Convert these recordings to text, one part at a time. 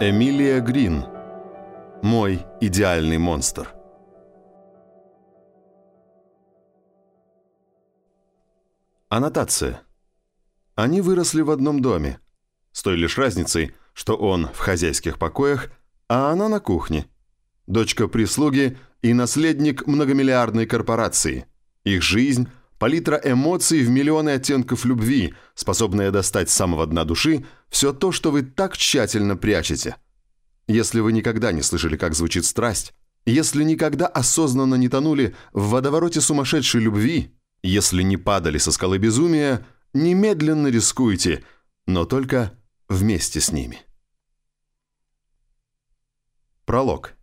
Эмилия Грин. Мой идеальный монстр. Аннотация. Они выросли в одном доме, с той лишь разницей, что он в хозяйских покоях, а она на кухне. Дочка прислуги и наследник многомиллиардной корпорации. Их жизнь – палитра эмоций в миллионы оттенков любви, способная достать с самого дна души все то, что вы так тщательно прячете. Если вы никогда не слышали, как звучит страсть, если никогда осознанно не тонули в водовороте сумасшедшей любви, если не падали со скалы безумия, немедленно рискуйте, но только вместе с ними. Пролог.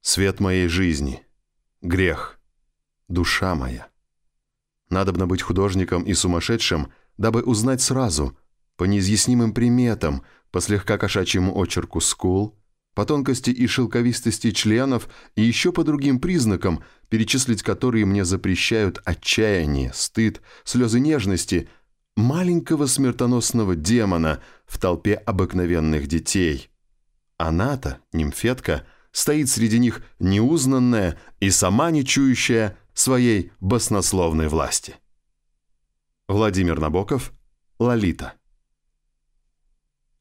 Свет моей жизни. Грех. Душа моя. Надобно быть художником и сумасшедшим, дабы узнать сразу, по неизъяснимым приметам, по слегка кошачьему очерку скул, по тонкости и шелковистости членов и еще по другим признакам, перечислить которые мне запрещают отчаяние, стыд, слезы нежности, маленького смертоносного демона в толпе обыкновенных детей. Она-то, нимфетка, стоит среди них неузнанная и сама не чующая своей баснословной власти. Владимир Набоков, Лолита.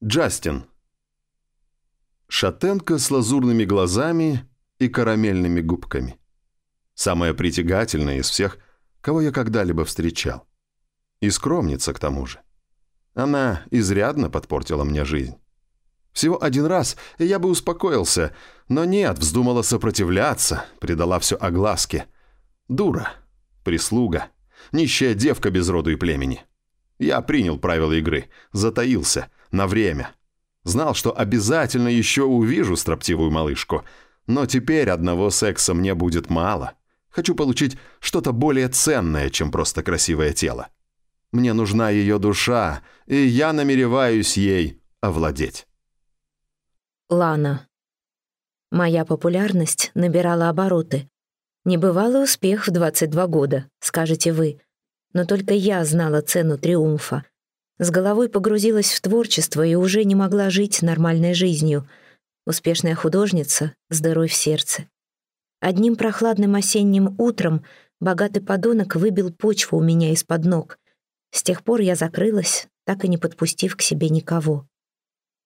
Джастин. Шатенка с лазурными глазами и карамельными губками. Самая притягательная из всех, кого я когда-либо встречал. И скромница к тому же. Она изрядно подпортила мне жизнь. Всего один раз, и я бы успокоился, но нет, вздумала сопротивляться, предала все огласке. Дура, прислуга, нищая девка без роду и племени. Я принял правила игры, затаился, на время. Знал, что обязательно еще увижу строптивую малышку, но теперь одного секса мне будет мало. Хочу получить что-то более ценное, чем просто красивое тело. Мне нужна ее душа, и я намереваюсь ей овладеть. Лана. Моя популярность набирала обороты. Небывалый успех в 22 года, скажете вы. Но только я знала цену триумфа. С головой погрузилась в творчество и уже не могла жить нормальной жизнью. Успешная художница дырой в сердце. Одним прохладным осенним утром богатый подонок выбил почву у меня из-под ног. С тех пор я закрылась, так и не подпустив к себе никого.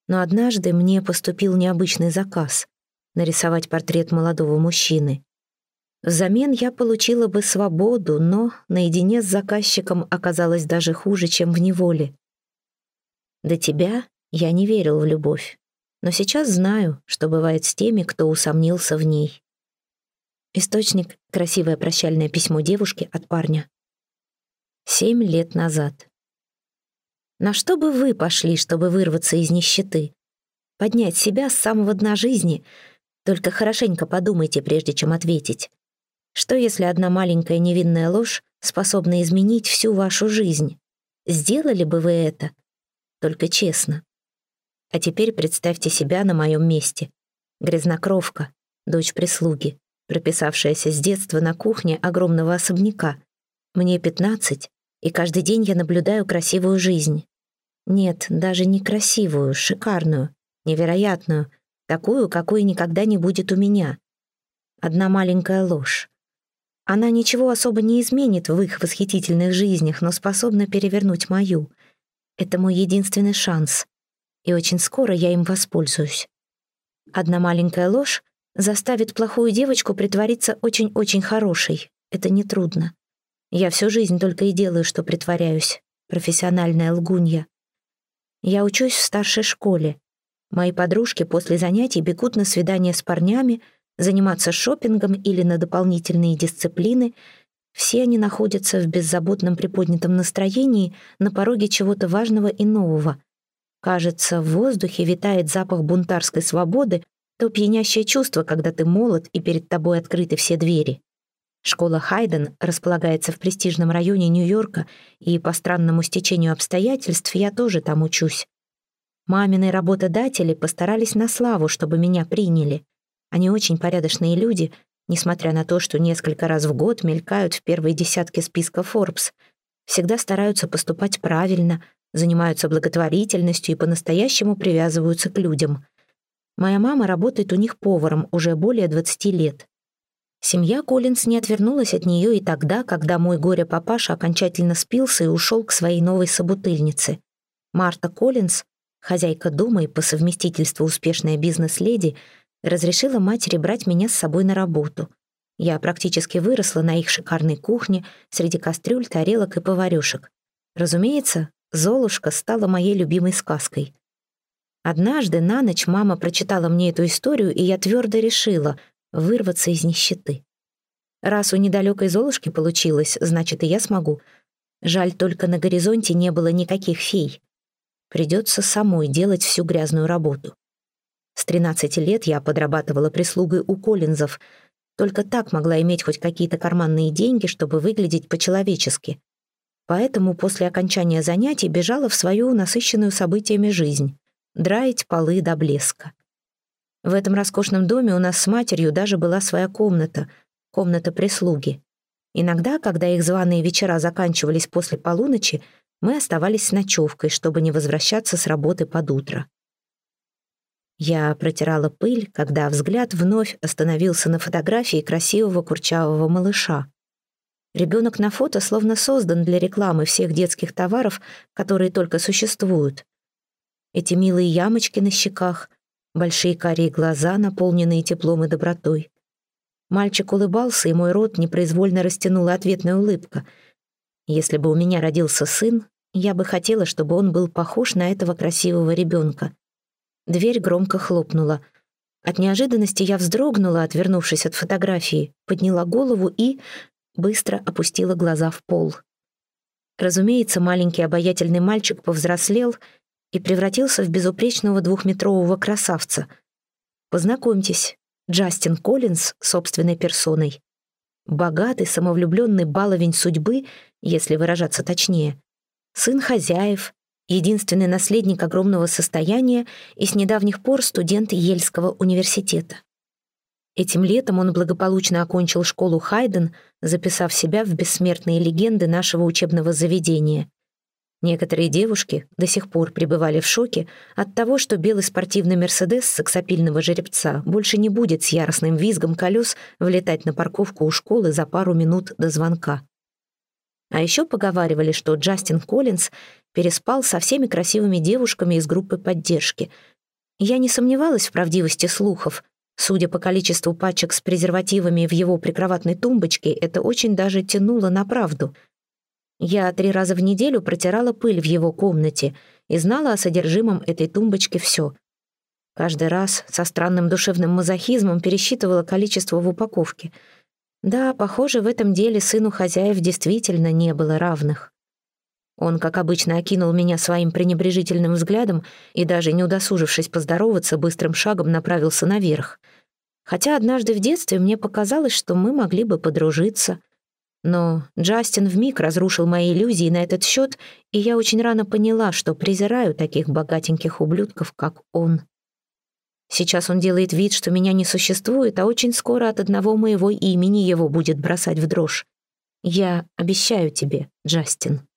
Но однажды мне поступил необычный заказ — нарисовать портрет молодого мужчины. Взамен я получила бы свободу, но наедине с заказчиком оказалось даже хуже, чем в неволе. До тебя я не верил в любовь, но сейчас знаю, что бывает с теми, кто усомнился в ней. Источник — красивое прощальное письмо девушки от парня. Семь лет назад. На что бы вы пошли, чтобы вырваться из нищеты? Поднять себя с самого дна жизни? Только хорошенько подумайте, прежде чем ответить. Что, если одна маленькая невинная ложь способна изменить всю вашу жизнь? Сделали бы вы это? Только честно. А теперь представьте себя на моем месте. Грязнокровка, дочь прислуги, прописавшаяся с детства на кухне огромного особняка. Мне 15, и каждый день я наблюдаю красивую жизнь. Нет, даже не красивую, шикарную, невероятную, такую, какой никогда не будет у меня. Одна маленькая ложь. Она ничего особо не изменит в их восхитительных жизнях, но способна перевернуть мою. Это мой единственный шанс, и очень скоро я им воспользуюсь. Одна маленькая ложь заставит плохую девочку притвориться очень-очень хорошей. Это нетрудно. Я всю жизнь только и делаю, что притворяюсь. Профессиональная лгунья. Я учусь в старшей школе. Мои подружки после занятий бегут на свидания с парнями, заниматься шопингом или на дополнительные дисциплины. Все они находятся в беззаботном приподнятом настроении на пороге чего-то важного и нового. Кажется, в воздухе витает запах бунтарской свободы, то пьянящее чувство, когда ты молод и перед тобой открыты все двери. Школа Хайден располагается в престижном районе Нью-Йорка, и по странному стечению обстоятельств я тоже там учусь. Мамины работодатели постарались на славу, чтобы меня приняли. Они очень порядочные люди, несмотря на то, что несколько раз в год мелькают в первой десятке списка Forbes. Всегда стараются поступать правильно, занимаются благотворительностью и по-настоящему привязываются к людям. Моя мама работает у них поваром уже более 20 лет. Семья Коллинз не отвернулась от нее и тогда, когда мой горе-папаша окончательно спился и ушел к своей новой собутыльнице. Марта Коллинз, хозяйка дома и по совместительству успешная бизнес-леди, разрешила матери брать меня с собой на работу. Я практически выросла на их шикарной кухне среди кастрюль, тарелок и поварёшек. Разумеется, Золушка стала моей любимой сказкой. Однажды на ночь мама прочитала мне эту историю, и я твердо решила вырваться из нищеты. Раз у недалекой Золушки получилось, значит, и я смогу. Жаль, только на горизонте не было никаких фей. Придется самой делать всю грязную работу. С 13 лет я подрабатывала прислугой у Коллинзов. Только так могла иметь хоть какие-то карманные деньги, чтобы выглядеть по-человечески. Поэтому после окончания занятий бежала в свою насыщенную событиями жизнь — драить полы до блеска. В этом роскошном доме у нас с матерью даже была своя комната, комната прислуги. Иногда, когда их званые вечера заканчивались после полуночи, мы оставались с ночевкой, чтобы не возвращаться с работы под утро. Я протирала пыль, когда взгляд вновь остановился на фотографии красивого курчавого малыша. Ребенок на фото словно создан для рекламы всех детских товаров, которые только существуют. Эти милые ямочки на щеках, большие карие глаза, наполненные теплом и добротой. Мальчик улыбался, и мой рот непроизвольно растянула ответная улыбка. Если бы у меня родился сын, я бы хотела, чтобы он был похож на этого красивого ребенка. Дверь громко хлопнула. От неожиданности я вздрогнула, отвернувшись от фотографии, подняла голову и быстро опустила глаза в пол. Разумеется, маленький обаятельный мальчик повзрослел и превратился в безупречного двухметрового красавца. Познакомьтесь, Джастин Коллинз собственной персоной. Богатый, самовлюбленный баловень судьбы, если выражаться точнее. Сын хозяев, единственный наследник огромного состояния и с недавних пор студент Ельского университета. Этим летом он благополучно окончил школу Хайден, записав себя в бессмертные легенды нашего учебного заведения. Некоторые девушки до сих пор пребывали в шоке от того, что белый спортивный «Мерседес» сексапильного жеребца больше не будет с яростным визгом колес влетать на парковку у школы за пару минут до звонка. А еще поговаривали, что Джастин Коллинз переспал со всеми красивыми девушками из группы поддержки. Я не сомневалась в правдивости слухов. Судя по количеству пачек с презервативами в его прикроватной тумбочке, это очень даже тянуло на правду. Я три раза в неделю протирала пыль в его комнате и знала о содержимом этой тумбочки все. Каждый раз со странным душевным мазохизмом пересчитывала количество в упаковке — да, похоже, в этом деле сыну хозяев действительно не было равных. Он, как обычно, окинул меня своим пренебрежительным взглядом и, даже не удосужившись поздороваться, быстрым шагом направился наверх. Хотя однажды в детстве мне показалось, что мы могли бы подружиться. Но Джастин вмиг разрушил мои иллюзии на этот счет, и я очень рано поняла, что презираю таких богатеньких ублюдков, как он. Сейчас он делает вид, что меня не существует, а очень скоро от одного моего имени его будет бросать в дрожь. Я обещаю тебе, Джастин.